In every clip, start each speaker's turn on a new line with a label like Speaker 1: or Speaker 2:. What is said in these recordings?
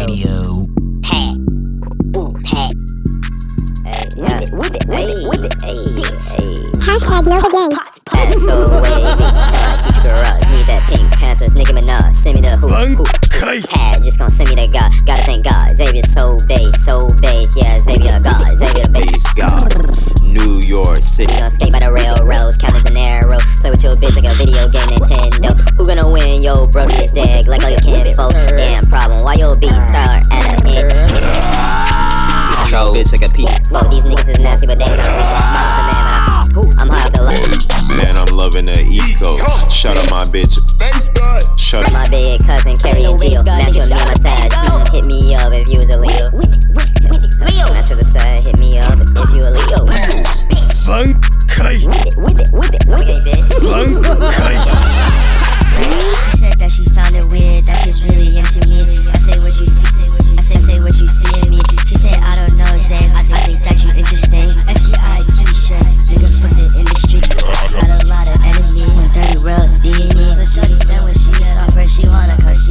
Speaker 1: Radio.
Speaker 2: Pat. Ooh, Pat.
Speaker 3: Hashtag Nova Gang.
Speaker 2: That's so wavy. Sound like future garage. Need that Pink Panthers, Nicki Minaj. Send me the hoop, hoop. Pat, just gonna send me that God. Gotta thank God. Xavier so bass, so bass. Yeah, Xavier God. Xavier the bass.
Speaker 4: God, New York City.
Speaker 2: We gon' skate by the railroads, count the narrow. Play with your bitch like a video game Nintendo. Who gonna win? Yo, Brody is dead. Like all you can
Speaker 4: Yo, bitch like a peep.
Speaker 2: Fuck these niggas is nasty, but they ain't gonna reach. Mom to man, man. I'm, I'm high off the line.
Speaker 4: Man, I'm loving the eco. Shut up, my bitch. Shut up.
Speaker 2: My big cousin Carrie and Gio. Match with me on my side. Hit me up if you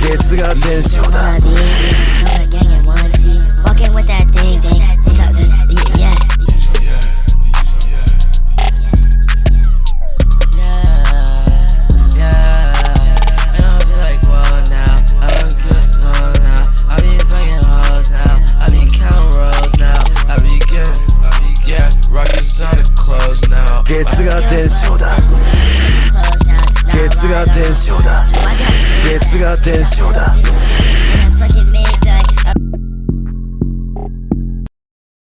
Speaker 5: 熱が伝承だ。月が伝承だ月が伝承だスが天使だ。